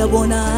Bwana Bwana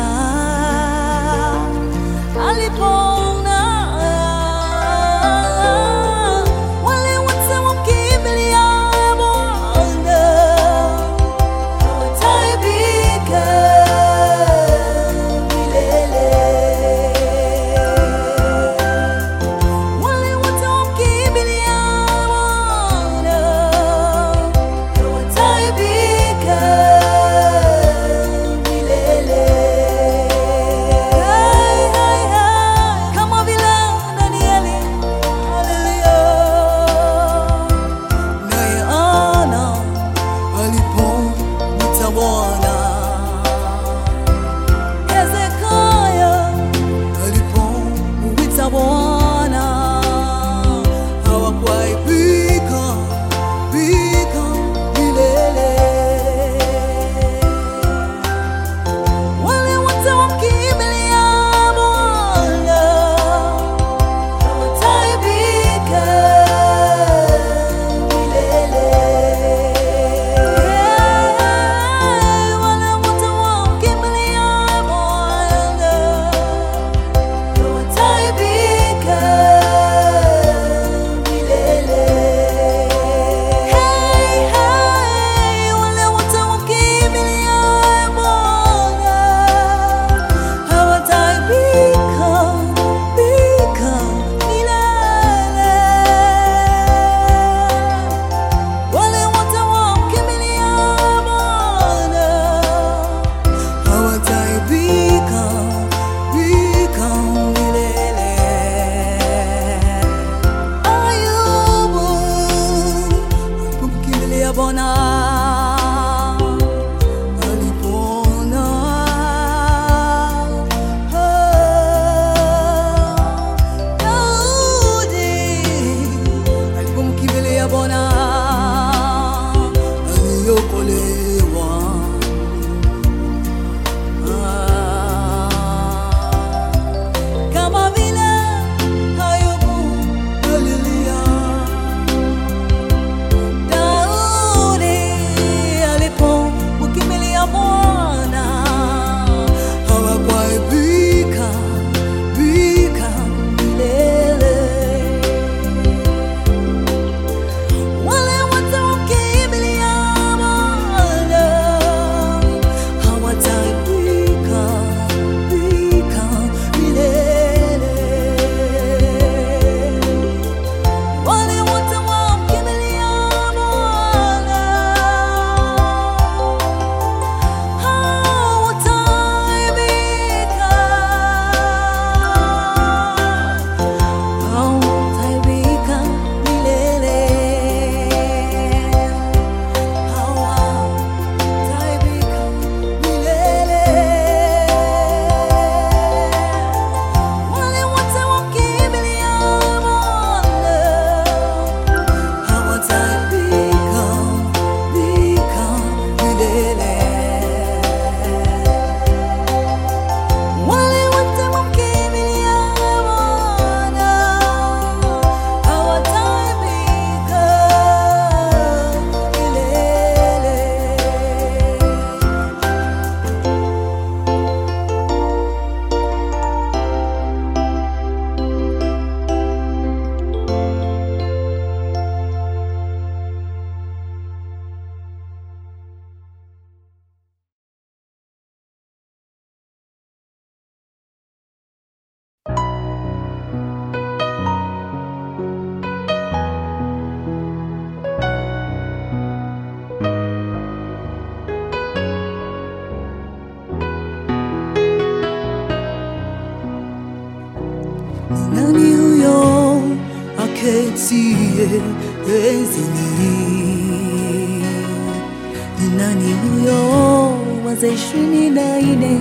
ni huyo wazee ishirini na nne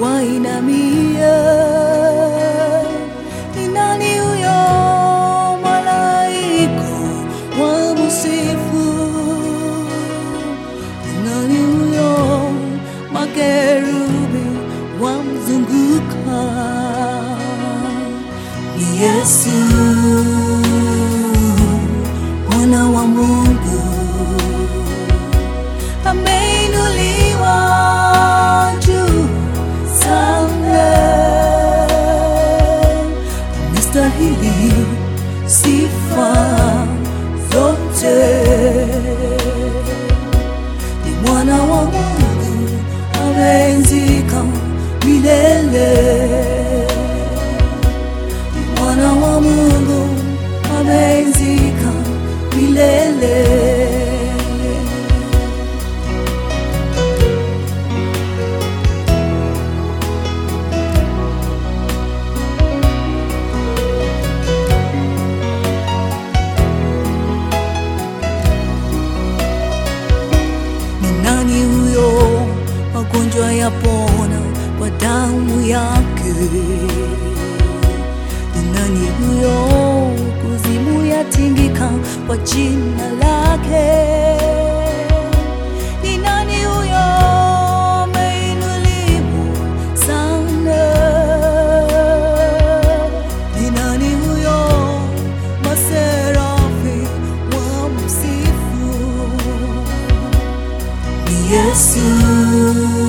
wainamia. Nani huyo malaika wa nani huyo makerubi wamzunguka? Ni Yesu. Yesus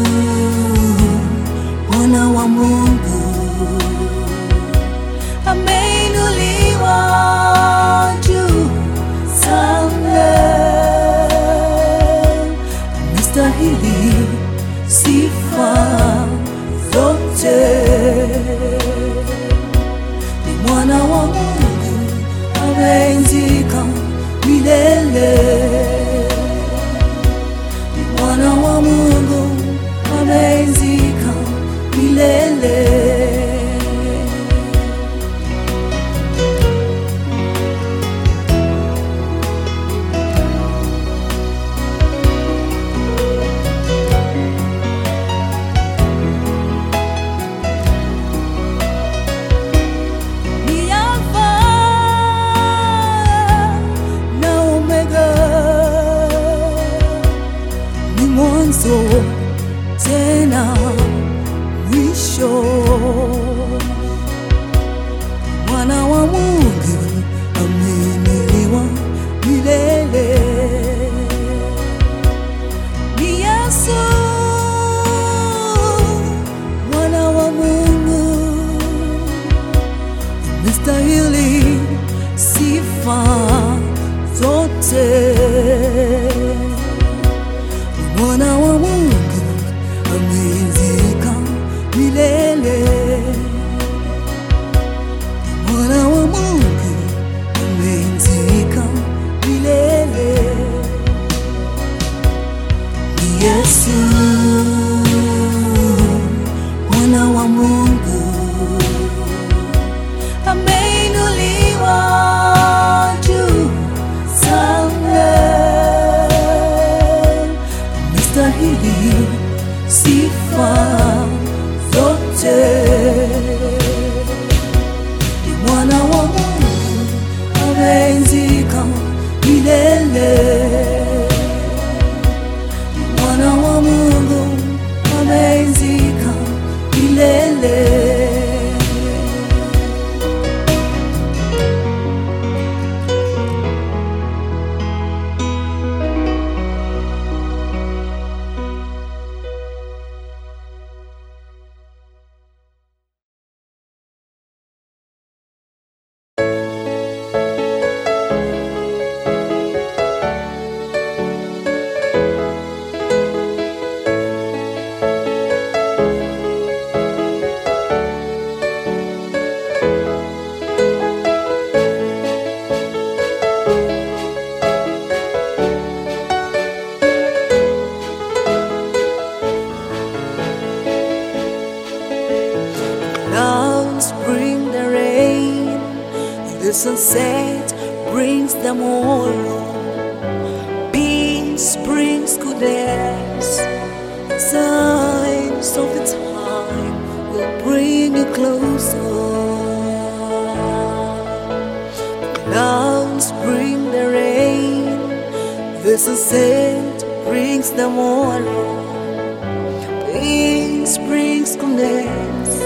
This ascent brings them all home. Peace brings goodness.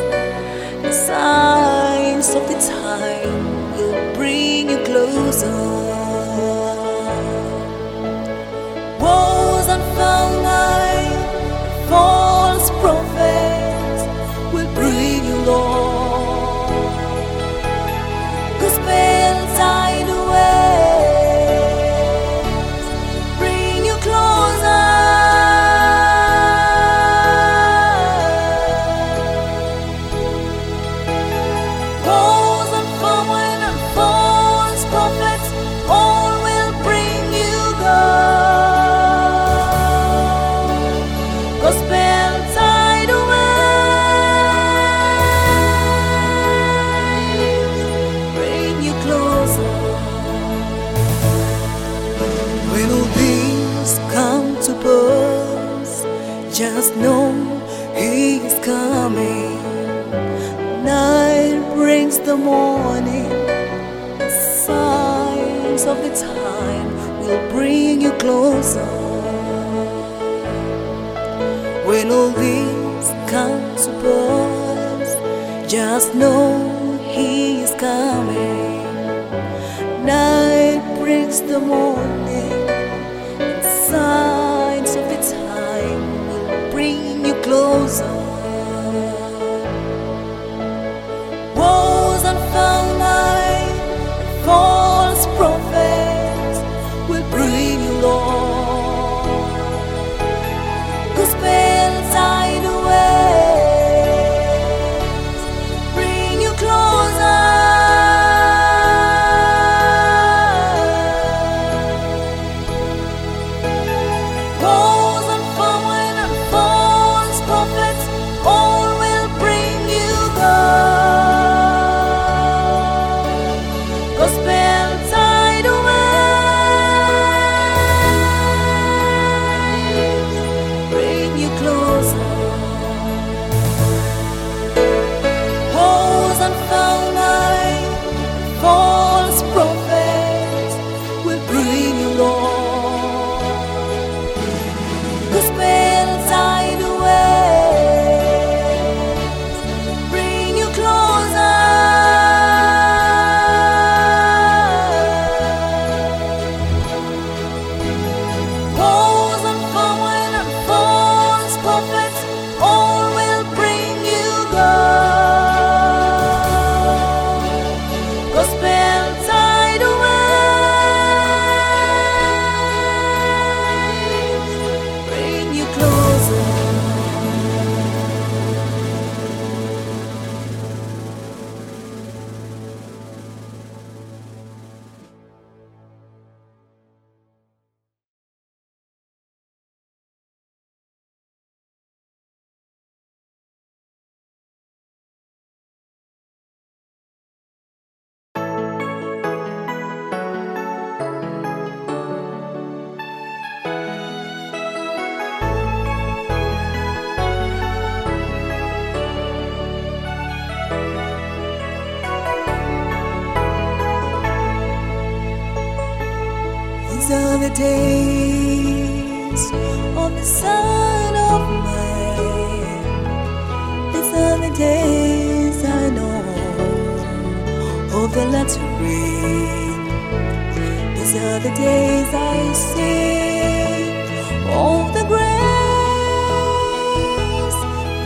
The signs of the time will bring you closer. Woes and found days on the side of mine. These are the days I know of the latter rain. These are the days I see of oh, the grace.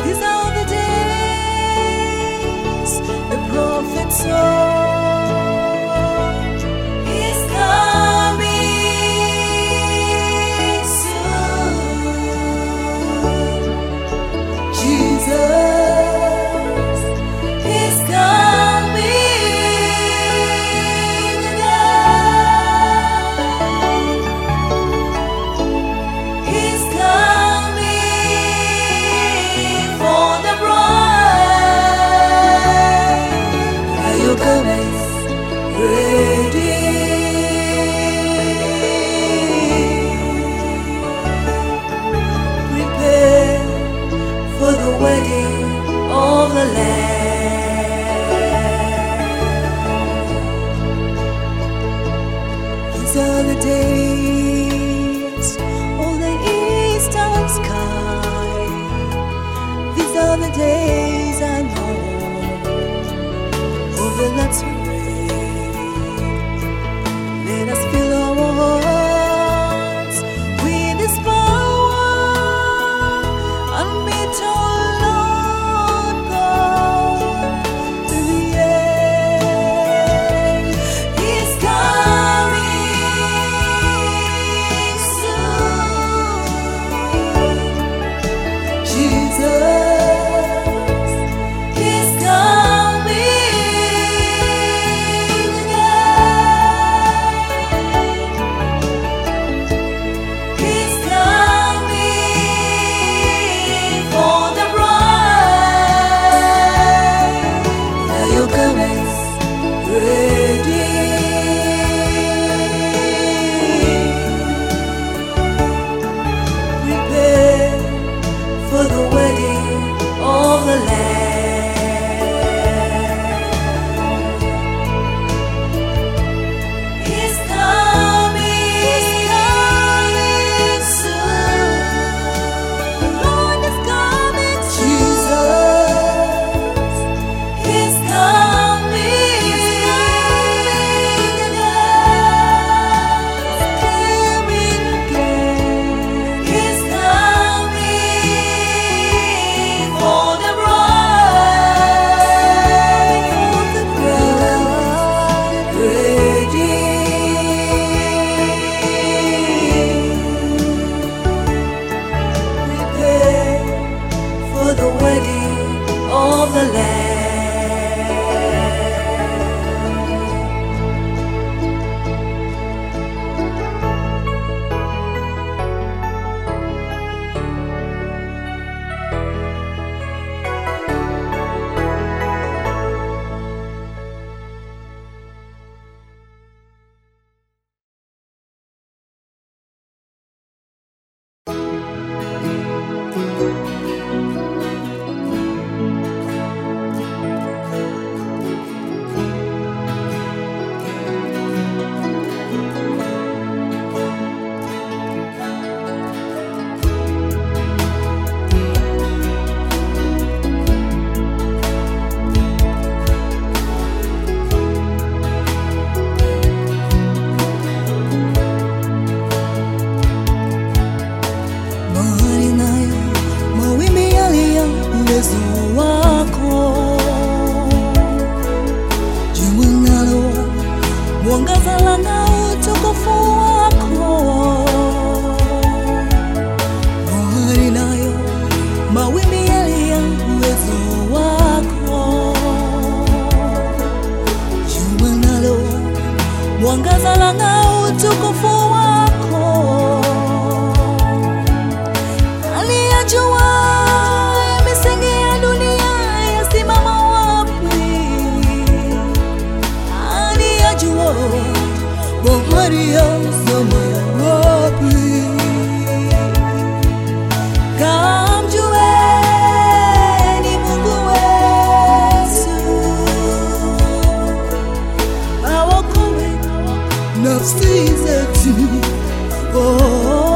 These are the days the prophet saw. Nafsi zetu oh.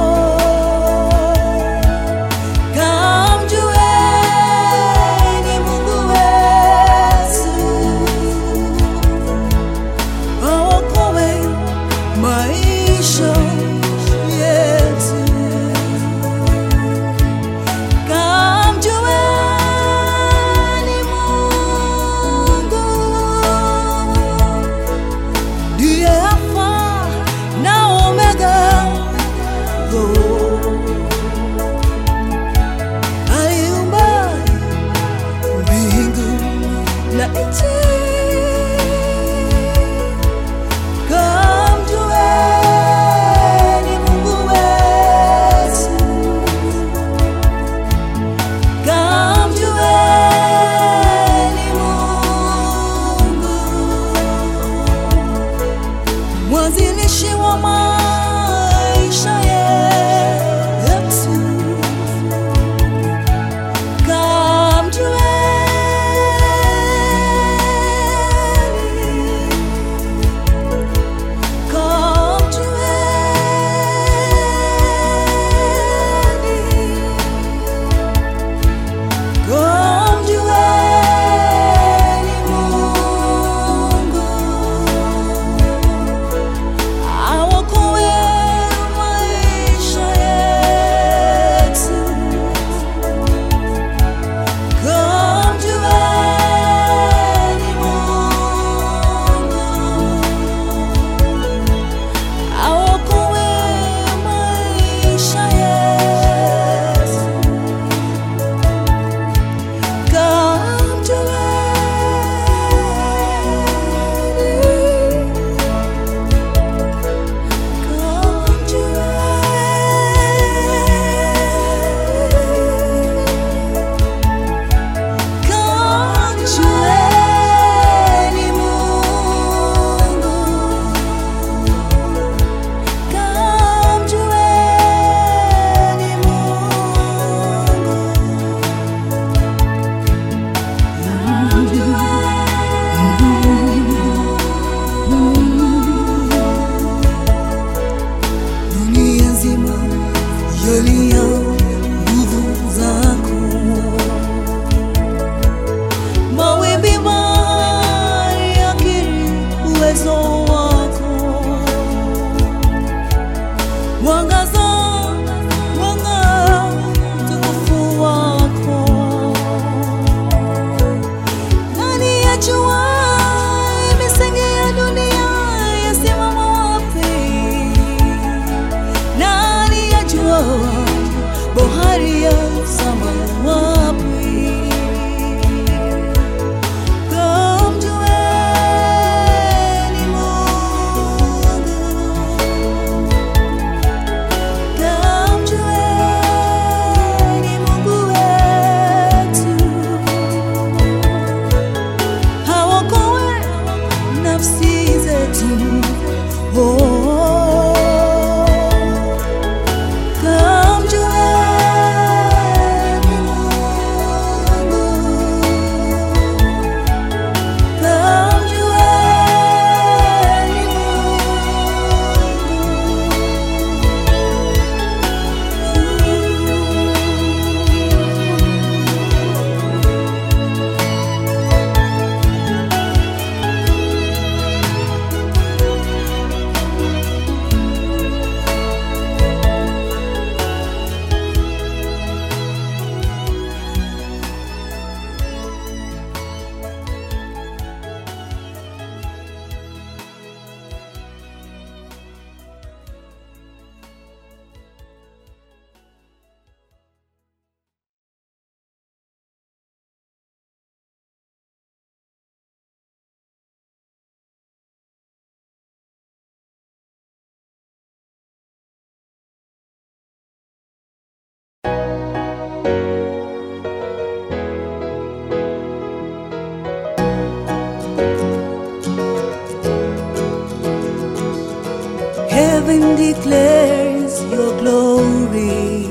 declares your glory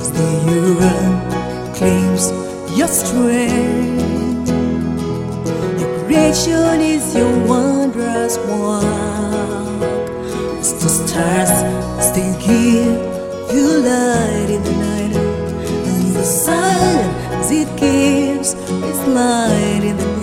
as the urine claims your strength. Your creation is your wondrous work. As the stars still give you light in the night, and the sun as it gives its light in the night.